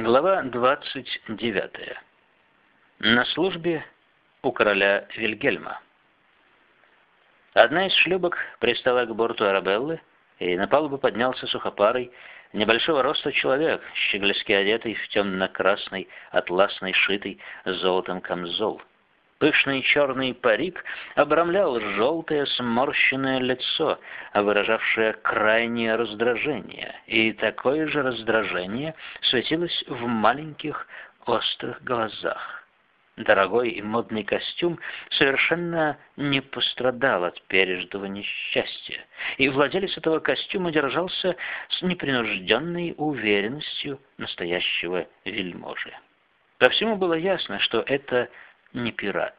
Глава 29. На службе у короля Вильгельма. Одна из шлюпок пристала к борту Арабеллы, и на палубу поднялся сухопарый, небольшого роста человек, щеглески одетый в темно-красный, атласный, шитый золотом камзол. Пышный черный парик обрамлял желтое сморщенное лицо, выражавшее крайнее раздражение, и такое же раздражение светилось в маленьких острых глазах. Дорогой и модный костюм совершенно не пострадал от пережитого несчастья, и владелец этого костюма держался с непринужденной уверенностью настоящего вельможи. По всему было ясно, что это не пират.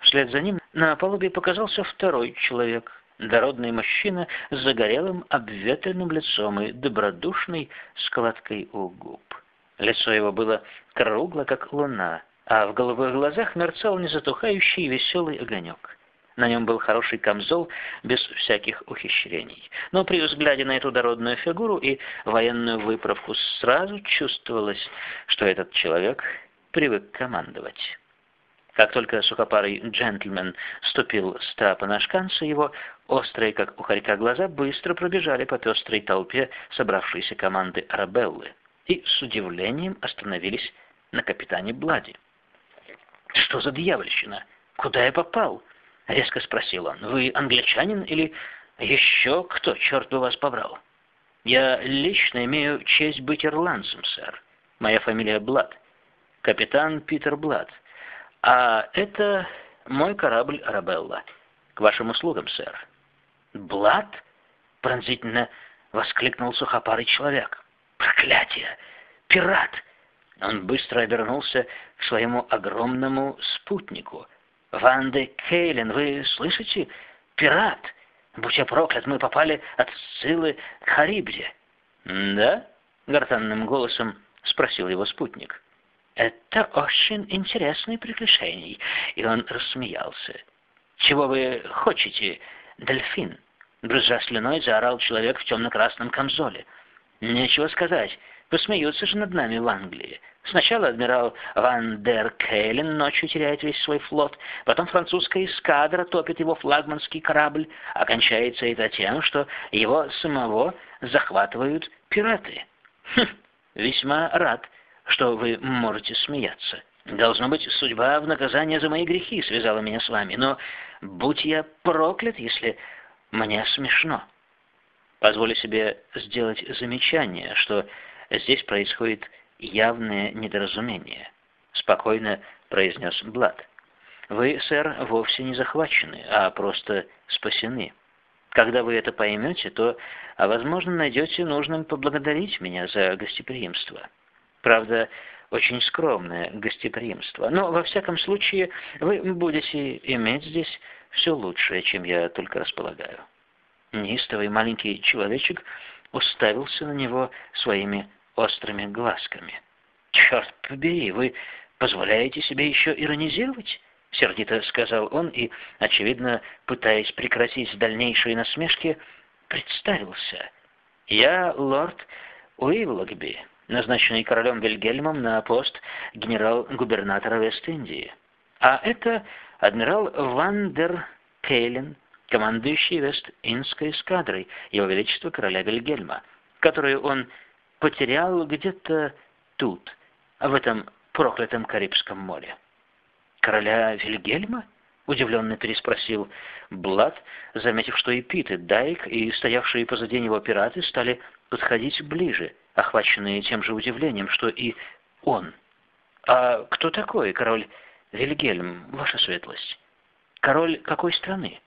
Вслед за ним на палубе показался второй человек, дородный мужчина с загорелым, обветренным лицом и добродушной складкой у губ. Лицо его было кругло, как луна, а в голубых глазах мерцал незатухающий веселый огонек. На нем был хороший камзол, без всяких ухищрений. Но при взгляде на эту дородную фигуру и военную выправку сразу чувствовалось, что этот человек привык командовать. Как только сухопарый джентльмен ступил с трапа на шканцы, его острые, как у хорька, глаза быстро пробежали по пестрой толпе собравшейся команды Арабеллы и с удивлением остановились на капитане Блади. «Что за дьявольщина? Куда я попал?» — резко спросил он. «Вы англичанин или еще кто, черт бы вас побрал?» «Я лично имею честь быть ирландцем, сэр. Моя фамилия Блад. Капитан Питер Блад. А это мой корабль Арабелла. К вашим услугам, сэр. Блад? Пронзительно воскликнул сухопарый человек. Проклятие! Пират! Он быстро обернулся к своему огромному спутнику. «Ван де Кейлен, вы слышите? Пират! Будь я проклят, мы попали от Сцилы к Харибде». «Да?» — гортанным голосом спросил его спутник. Это очень интересное приключение. И он рассмеялся. Чего вы хотите, дельфин? Брызжа слюной, заорал человек в темно-красном камзоле. Нечего сказать. Посмеются же над нами в Англии. Сначала адмирал Ван дер Кейлен ночью теряет весь свой флот, потом французская эскадра топит его флагманский корабль, а кончается это тем, что его самого захватывают пираты. Хм, весьма рад, что вы можете смеяться. Должно быть, судьба в наказание за мои грехи связала меня с вами, но будь я проклят, если мне смешно. Позволю себе сделать замечание, что здесь происходит явное недоразумение, спокойно произнес Блад. Вы, сэр, вовсе не захвачены, а просто спасены. Когда вы это поймете, то, возможно, найдете нужным поблагодарить меня за гостеприимство. Правда, очень скромное гостеприимство. Но, во всяком случае, вы будете иметь здесь все лучшее, чем я только располагаю. Неистовый маленький человечек уставился на него своими острыми глазками. «Черт побери, вы позволяете себе еще иронизировать?» — сердито сказал он и, очевидно, пытаясь прекратить дальнейшие насмешки, представился. «Я лорд Уивлогби, назначенный королем Вильгельмом на пост генерал-губернатора Вест-Индии. А это адмирал Ван дер Кейлен, командующий Вест-Индской эскадрой Его Величества короля Вильгельма, которую он потерял где-то тут, в этом проклятом Карибском море. «Короля Вильгельма?» — удивленно переспросил Блад, заметив, что и Пит, и Дайк, и стоявшие позади него пираты стали подходить ближе — охваченные тем же удивлением, что и он. «А кто такой король Вильгельм, ваша светлость? Король какой страны?»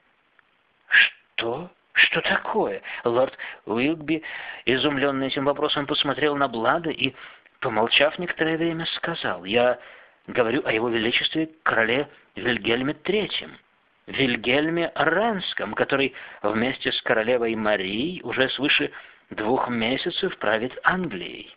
«Что? Что такое?» Лорд Уилкби, изумленный этим вопросом, посмотрел на Блада и, помолчав некоторое время, сказал, «Я говорю о его величестве короле Вильгельме Третьем». Вильгельме Ранском, который вместе с королевой Марией уже свыше двух месяцев правит Англией.